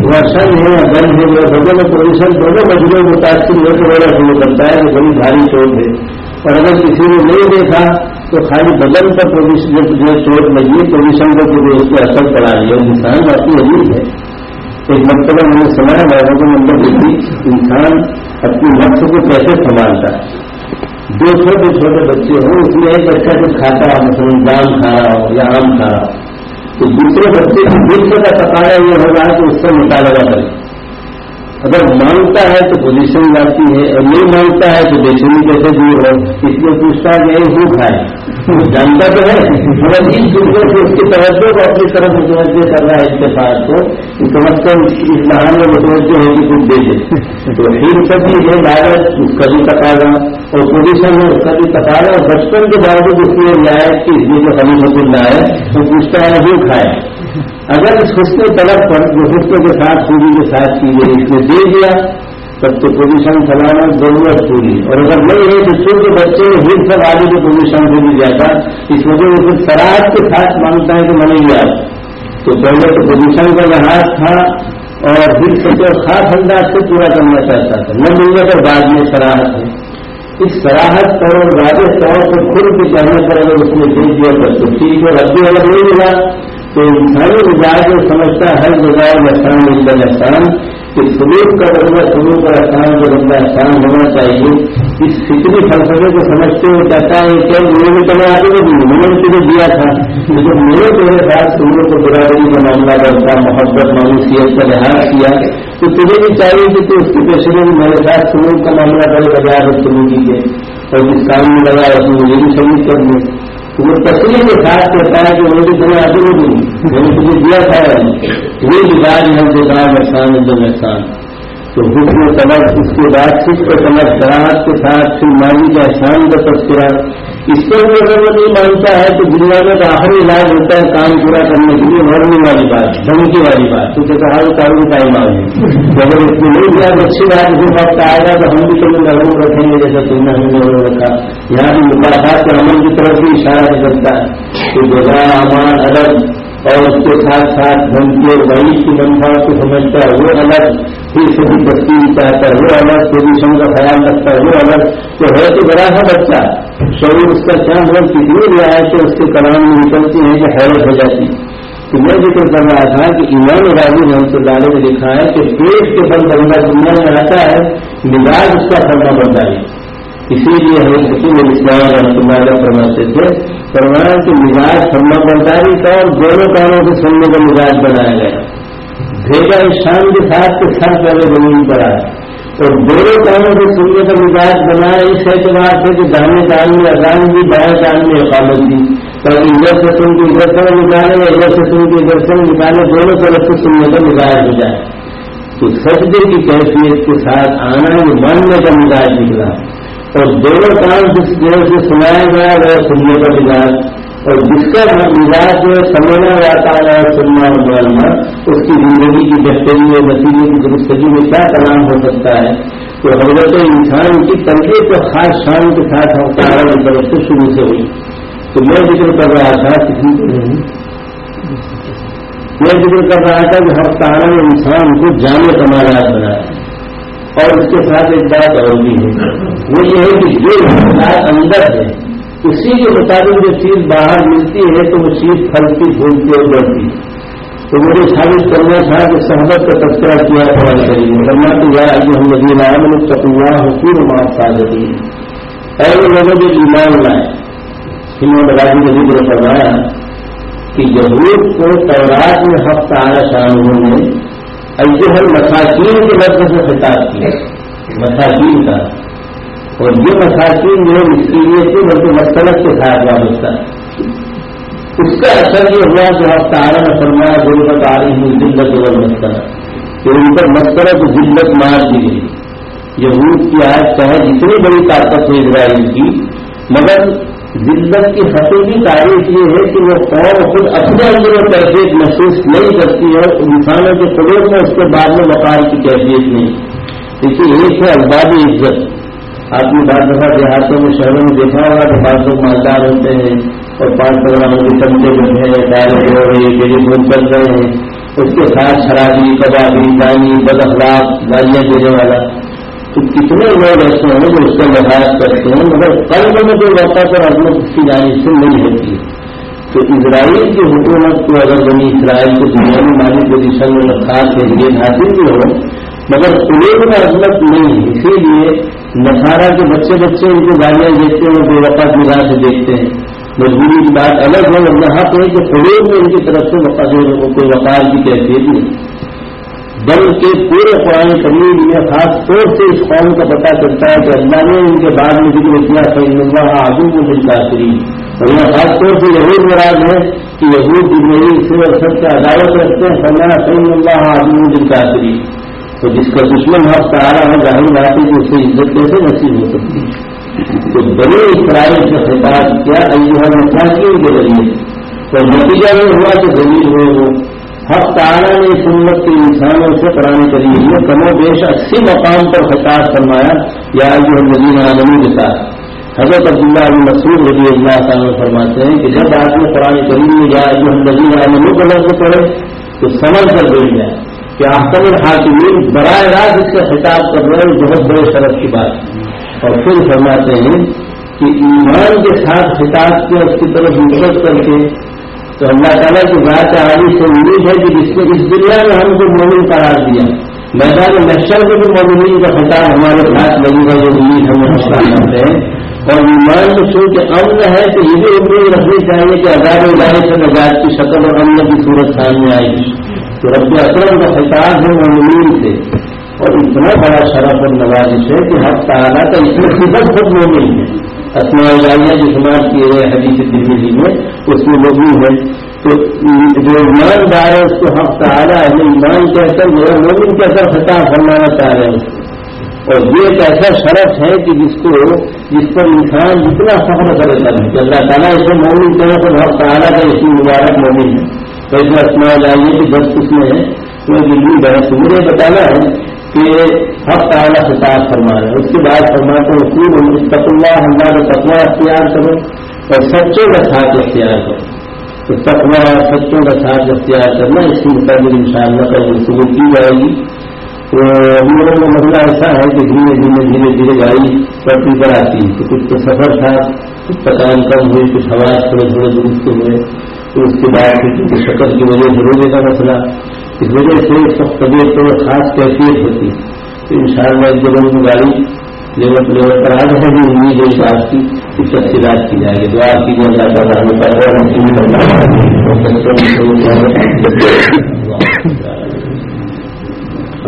ورشن ہے یا گن ہے یا بغل پوزیشن دونوں مجھے متاثر ہو کے رونا شروع کرتا ہے کہ بڑی بھاری چوٹ ہے۔ اور اگر کسی نے نہیں دیکھا تو خالی بدن پر پوزیشن جو چوٹ لگی، پوزیشن پر اس پہ اثر پڑا ہے۔ انسان باقی عجیب ہے۔ ایک مرتبہ میں نے سمایا ہے بابا کو نمبر دیکھی انسان اپنی نفس کو کیسے سنبھالتا ہے۔ دو چھوٹے چھوٹے بچے ہوں اس لیے ایک بچہ جو کھاتا ہے، مثلاً دام کھا رہا ہو یا آم کھا رہا ہو، تو دوسرے بچے کی دوسرے کا تقاضا یہ ہوگا کہ اس سے مطالبہ کرے اگر مانگتا ہے تو پوزیشن جاتی ہے، اور نہیں مانگتا ہے تو بیچنی کیسے دور ہو اس لیے پوچھتا ہے کہ وہ کھائے جانتا تو ہے، مگر اس دوسرے سے اس کی توجہ کو اپنی طرف متوجہ کر رہا ہے اتفاق کو سمجھ کر اس لہان میں متوجہ ہو کہ کچھ دے دے تو پھر سبھی ہے لاگت اس کا بھی تقاضا، اور پوزیشن ہے اس کا بھی تقاضا، اور بچپن کے باوجود اس لیے رعایت کی اس لیے جو خلی مسل رہا ہے وہ پوچھتا ہے وہ کھائے۔ اگر اس حسن طلب پر جو حسن کے ساتھ پوری کے ساتھ کی گئی اس نے دے دیا، تب تو پوزیشن چلانا ضرورت پوری اور اگر نہیں ہے تو چونکہ بچے ہر سب آگے کی پوزیشن سے بھی جاتا، اس وجہ سے پھر کے ساتھ مانگتا ہے کہ میں نہیں گیا تو پہلے تو پوزیشن کا لحاظ تھا اور ہر سکے خاص انداز سے پورا کرنا چاہتا تھا۔ نہ مل گیا تو بعد میں سراہد ہے۔ اس سراہد پر اور واضح طور پر خود کے کہنے پر اگر اس نے دے دیا تو ٹھیک ہے۔ ربی اگر نہیں ملا تو انسانی مزاج میں سمجھتا ہے مزاج احسان ملتا احسان کہ سلوک کا بندہ سلوک کا احسان جو بندہ احسان ہونا چاہیے۔ اس فکری فلسفے کو سمجھتے ہوئے کہتا ہے کہ انہوں نے تمہیں آگے بھی انہوں نے تمہیں دیا تھا۔ لیکن میرے تیرے ساتھ تمہیں کو برادری کا معاملہ کرتا، محبت مانوسیت کا لحاظ کیا۔ تو تمہیں بھی چاہیے کہ تو اس کے پیشے میں میرے ساتھ سلوک کا معاملہ کرے بجائے اور سلوکی کے۔ اور جس کام میں لگا اس میں مجھے بھی سبھی کر دیں وہ تصویر کے ساتھ کہتا ہے کہ مجھے تمہیں آگے نہیں میں نے تمہیں دیا تھا۔ یہ مزاج ہے جو دام احسان دم احسان تو حکم سمجھ اس کے بعد صرف کو سمجھ کراہت کے ساتھ، پھر مالی کا احسان کا تذکرہ۔ اس پر بھی اگر وہ نہیں مانتا ہے تو دنیا میں تو آخری علاج ہوتا ہے، کام پورا کرنے کے لیے مرنے والی بات دھمکی والی بات۔ تو کہتا ہے کارو کا ایمان ہے اگر اس میں نہیں دیا اچھی بات جو وقت آئے گا تو ہم بھی کبھی نرم رکھیں گے جیسا تم نے ہم نے رکھا۔ یہاں بھی ملاقات کے عمل کی طرف بھی اشارہ کر سکتا ہے کہ جگہ امان الگ اور اس کے ساتھ ساتھ دھمکی اور بڑی کی منفا کو سمجھتا ہے، وہ الگ، پھر سبھی تصویر چاہتا ہے، وہ الگ پوزیشن کا خیال رکھتا ہے، وہ الگ۔ تو ہے تو بڑا سا بچہ۔ شریر اس کا چاند رنگ کتنی بھی آئے تو اس کے کلام میں نکلتی ہیں کہ حیرت ہو جاتی۔ تو میں ذکر کر رہا تھا کہ ایمان راجی رحمت اللہ نے لکھا ہے کہ پیٹ کے بل بندہ دنیا میں آتا ہے، مزاج اس کا کرنا پڑتا ہے۔ اسی لیے ہم حکیم اسلام رحمۃ اللہ فرماتے تھے، فرمایا کہ مزاج فرما برداری کا اور دونوں کاموں سے سننے کا مزاج بنایا گیا۔ بھیجا شان کے ساتھ کے سر پہلے زمین پر آئے اور دونوں کاموں سے سننے کا مزاج بنایا، اس اعتبار سے کہ جانے کام میں اذان بھی بائیں کام میں اقامت دی اور ادھر سے سن کے ادھر سے نکالے یا ادھر سے سن کے ادھر سے نکالے، دونوں طرف سے سننے کا مزاج ہو جائے۔ تو سجدے کی کیفیت کے ساتھ آنا یہ ماننے کا مزاج نکلا۔ اور دونوں کام جس دیر سے سنایا گیا وہ سننے کا مزاج اور جس کا مزاج جو سمجھنا جاتا ہے سننا اور بولنا، اس کی زندگی کی بہتری اور نتیجے کی درستگی میں کیا کلام ہو سکتا ہے؟ تو حضرت انسان کی تربیت تو خاص شان کے ساتھ ہم سارا کی طرف سے شروع سے ہوئی۔ تو میں ذکر کر رہا تھا، کسی کو نہیں۔ میں ذکر کر رہا تھا کہ ہر تارا انسان کو جانے کمالات بنایا اور اس کے ساتھ ایک بات اور بھی ہے۔ وہ یہ ہے کہ جو بات اندر ہے، اسی کے مطابق جو چیز باہر ملتی ہے، تو وہ چیز پھلتی، پھولتی اور بڑھتی تو مجھے ثابت کرنا تھا کہ سہمت کا تذکرہ کیا قرآن کریم ورنہ تو یا جو ہم نبی نام نے چکوا حکوم ماں سازتی ہے اور وہ لوگوں، جو ایمان لائے انہوں نے راجی نبی کو فرمایا کہ یہود کو تورات میں ہفتہ آیا شاملوں نے ایسے ہر مساکین کے لفظ سے خطاب کیا۔ مساکین کا۔ اور یہ مساکین جو ہے اس کے لیے تھے بلکہ مسلط کے ساتھ وابستہ اس کا اثر یہ ہوا کہ آپ تارا نے فرمایا ضرورت آ رہی ہوں ذلت اور مسکرت کہ ان پر مسکرت ذلت مار دی گئی۔ یہود کی آج چاہے جتنی بڑی طاقت ہے اسرائیل کی۔ مگر ذلت کی حقیقی تعریف یہ ہے کہ وہ قوم خود اپنے اندر وہ کیفیت محسوس نہیں کرتی ہے انسانوں کے قدرت میں اس کے بعد میں وقار کی کیفیت نہیں. دیکھیے، ایک ہے البابی عزت. آپ نے بعض دفعہ دیہاتوں میں، شہروں میں دیکھا ہوگا تو بعض لوگ مالدار ہوتے ہیں اور پانچ پروگراموں کے چمچے بیٹھے ہیں ٹائر ہو رہے ہیں ٹیلی فون چل رہے ہیں۔ اس کے ساتھ شرابی، کبابی دانی بد اخلاق گالیاں دینے والا۔ تو کتنے لوگ ایسے ہیں جو اس کا لحاظ کرتے ہیں، مگر قلب میں جو وقت پر عظمت اس کی جانب سے نہیں ہوتی تو اسرائیل کی حکومت کو اگر بنی اسرائیل کو دنیا میں مالی پوزیشن میں خاص کے لیے حاصل بھی ہو، مگر قلوب میں عظمت نہیں ہے، اسی لیے نسارا کے بچے بچے ان کو گالیاں دیکھتے ہیں، بے وقت نگاہ سے دیکھتے ہیں۔ مجبوری کی بات الگ ہے، اور یہاں پہ کہ قلوب میں ان کی طرف سے وقت کوئی وقار کی کیفیت نہیں۔ بلکہ پورے قرآن کریم میں خاص طور سے اس قوم کا پتہ چلتا ہے کہ اللہ نے ان کے بعد میں ذکر کیا صحیح اللہ آدم کو دل کافری اور یہاں خاص طور سے یہود مراد ہے کہ یہود جنوبی سے اور سب سے عدالت رکھتے ہیں فرمایا صحیح اللہ آدم کو دل کافری تو جس کا دشمن حق سہارا ہے، ظاہر بات ہے کہ اس سے عزت کیسے نصیب ہو سکتی تو بڑے اسرائیل سے خطاب کیا ایوہ مساکین کے ذریعے؟ تو نتیجہ یہ ہوا کہ زمین ہوئے وہ حق تعالیٰ نے اس امت کے انسانوں سے قرآن کری ہے کم و بیش اسی مقام پر خطاب فرمایا، یا جو نظیم عالمی کے ساتھ حضرت عبداللہ علی مسعود رضی اللہ تعالیٰ فرماتے ہیں کہ جب آدمی قرآن کریم میں یا جو نظیم عالمی کو لفظ کرے تو سمجھ کر بیٹھ جائے کہ آفتم الحاکمین براہ راست اس کا خطاب کر رہے ہیں، بہت بڑے شرف کی بات۔ اور پھر فرماتے ہیں کہ ایمان کے ساتھ خطاب کیا، اس کی طرف نسبت کر کے تو اللہ تعالیٰ کی بات عالی سے امید ہے کہ جس نے اس دنیا میں ہم کو مومن قرار دیا میدان محشر کے بھی مومنین کا خطاب ہمارے ہاتھ لگے گا جو امید ہمیں کرتے ہیں۔ اور ایمان میں چونکہ امن ہے تو یہ بھی امید رکھنی چاہیے کہ ہزار ادارے سے نجات کی شکل اور امن کی صورت سامنے آئے گی تو رب اکرم کا خطاب ہے مومنین سے۔ اور اتنا بڑا شرف اور نوازش ہے کہ ہر تعالیٰ کا اس میں صفت خود مومن ہے۔ اسما جو شمار کیے گئے حدیث دلی میں، اس میں موجود ہے تو جو ایماندار ہے اس کو حق تعالیٰ ہے ایمان کہہ کر میرا مومن کہہ کر خطاب فرمانا چاہ رہے ہیں۔ اور یہ ایک ایسا شرف ہے کہ جس کو جس پر انسان جتنا فخر کرے گا کہ اللہ تعالیٰ اس میں مومن کرے تو بہت تعالیٰ کا اس میں مبارک مومن ہے۔ تو اس میں اسما جائیے کہ بس اس میں ہے۔ تو دلی بہت مجھے بتانا ہے کہ ہر تعالیٰ سے فرما رہے اس کے بعد فرماتے ہیں خوب استقبال ہمارا تقوا اختیار کرو اور سچوں کا ساتھ اختیار کرو۔ تو تقوا سچوں کا ساتھ اختیار کرنا اس کے مطابق ان شاء اللہ کا گفتگو کی جائے گی۔ تو لوگوں کا مسئلہ ایسا ہے کہ دھیرے دھیرے دھیرے دھیرے گاڑی پڑتی پر آتی ہے۔ تو کچھ تو سفر تھا، کچھ پکان کم ہوئے کچھ ہوا تھوڑے تھوڑے درست ہوئے۔ تو اس کے بعد پھر شکر کی وجہ سے روزے کا مسئلہ اس وجہ سے اس وقت طبیعت پر خاص کیفیت ہوتی تو ان شاء اللہ جب ہم گاڑی لیور لیور پر آ رہے ہیں، امید ہے آپ کی اس تفصیلات کی جائے گی۔ دعا کی جائے گا پر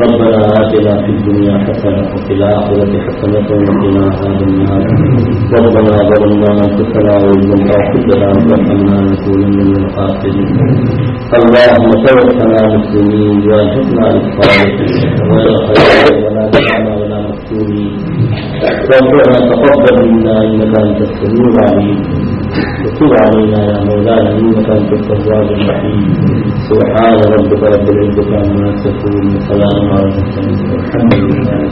ربنا آتنا في الدنيا حسنة وفي الآخرة حسنة وقنا عذاب النار. ربنا ظلمنا أنفسنا وإن لم تغفر لنا وترحمنا لنكونن من الخاسرين. اللهم توفنا مسلمين واجبنا للصالحين ولا خير ولا دعنا ولا مفتونين ربنا تقبل منا إنك أنت السميع العليم. وتب علينا يا مولانا إنك أنت التواب الرحيم سبحان ربك رب العزة عما يصفون وسلام على المرسلين والحمد لله